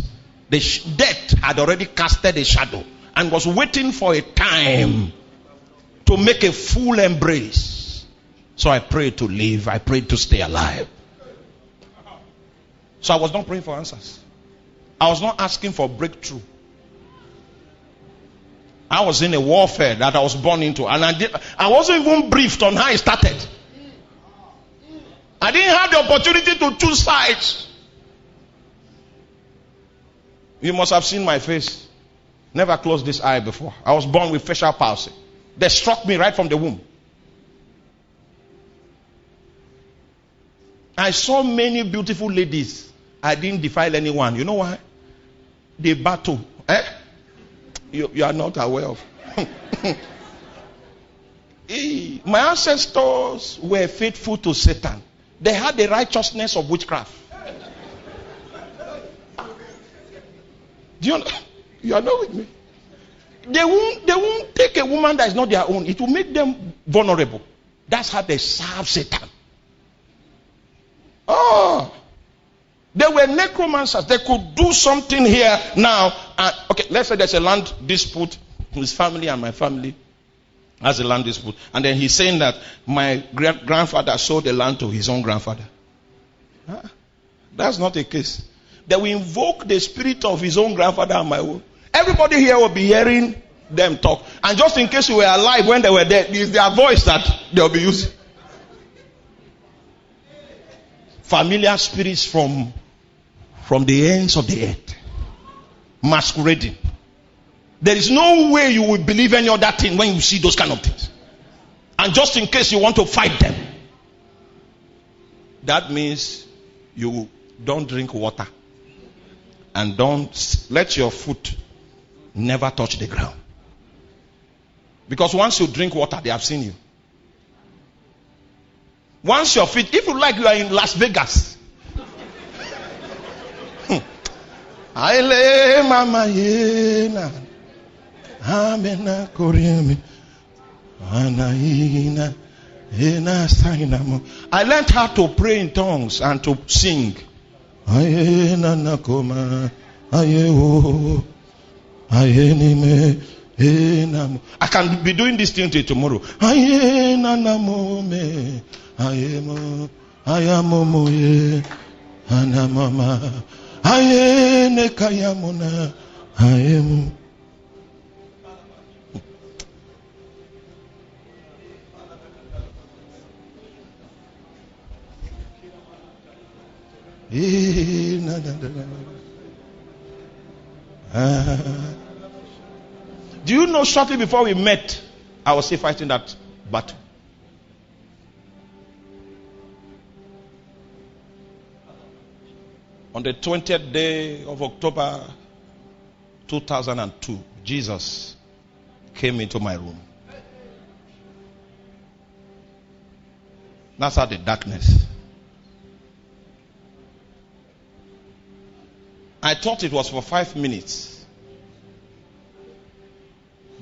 the sh- death had already casted a shadow and was waiting for a time to make a full embrace. So I prayed to live. I prayed to stay alive. So I was not praying for answers. I was not asking for breakthrough. I was in a warfare that I was born into, and I, did, I wasn't even briefed on how it started. I didn't have the opportunity to choose sides. You must have seen my face. Never closed this eye before. I was born with facial palsy. They struck me right from the womb. I saw many beautiful ladies. I didn't defile anyone. You know why? They battle. Eh? You, you are not aware of. My ancestors were faithful to Satan. They had the righteousness of witchcraft. Do you? You are not with me. They won't, they won't take a woman that is not their own. It will make them vulnerable. That's how they serve Satan. Oh. They were necromancers. They could do something here now. And, okay, let's say there's a land dispute. His family and my family has a land dispute. And then he's saying that my great grandfather sold the land to his own grandfather. Huh? That's not the case. They will invoke the spirit of his own grandfather and my own. Everybody here will be hearing them talk. And just in case you were alive when they were dead, it's their voice that they'll be using. Familiar spirits from, from the ends of the earth. Masquerading. There is no way you will believe any other thing when you see those kind of things. And just in case you want to fight them, that means you don't drink water and don't let your foot never touch the ground. Because once you drink water, they have seen you. Once your feet, if you like, you are in Las Vegas. Hmm. Lay mama yena. Amena. Anaina. I learned how to pray in tongues and to sing. I can be doing this thing till tomorrow. I am I am Anamama. I am. Uh, do you know shortly before we met, I was still fighting that battle? On the 20th day of October 2002, Jesus came into my room. That's how the darkness I thought it was for five minutes.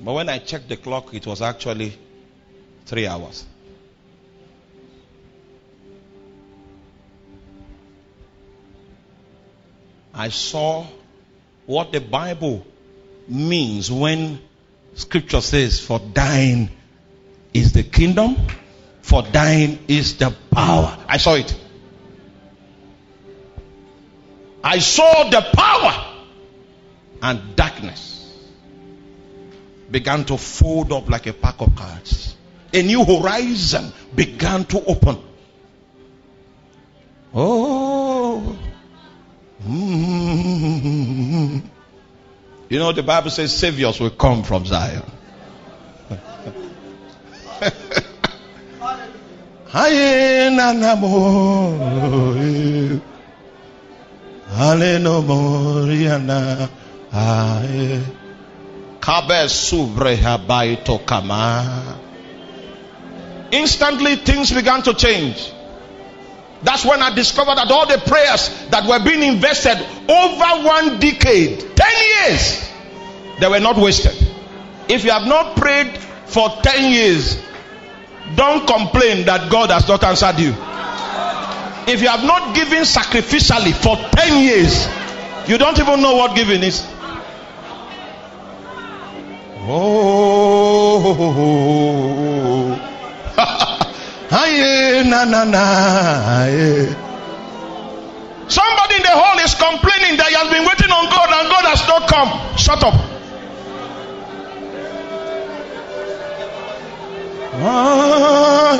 But when I checked the clock, it was actually three hours. I saw what the Bible means when scripture says, For thine is the kingdom, for thine is the power. I saw it. I saw the power and darkness began to fold up like a pack of cards. A new horizon began to open. Oh. Mm-hmm. You know, the Bible says saviors will come from Zion. Instantly things began to change. That's when I discovered that all the prayers that were being invested over one decade, 10 years, they were not wasted. If you have not prayed for 10 years, don't complain that God has not answered you. If you have not given sacrificially for 10 years, you don't even know what giving is. Oh, na na na. Somebody in the hall is complaining that he has been waiting on God and God has not come. Shut up. Ah,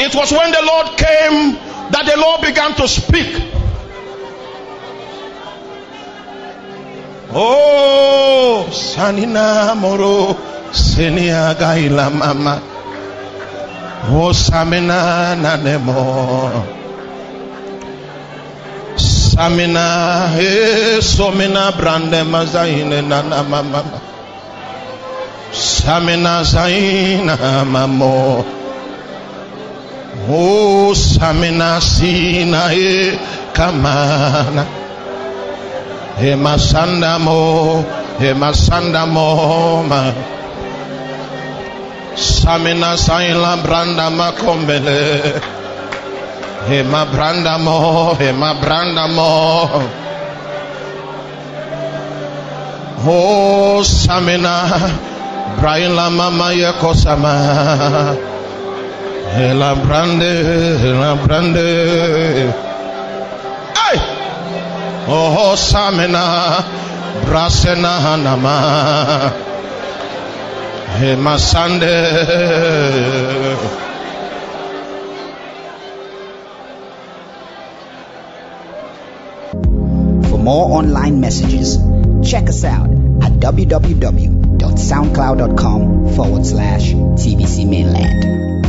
It was when the Lord came that the Lord began to speak. Oh, Sanina Moro, Senia Gaila Mama. Osamina nanemo. Samina he somina brande mazaine nana mama. Samina zaina mamo. O samina sina he kamana. He masandamo, he masandamo ma. Samina Saila Branda Makombele. Hema Brandamo, Hema Brandamo. Oh, Samina, Braila Mama Yakosama. Hela Brande, Hela Brande. Hey! Oh, Samina, Brasena Hanama, Hemasande. For more online messages, check us out at www.soundcloud.com forward slash TBC Mainland.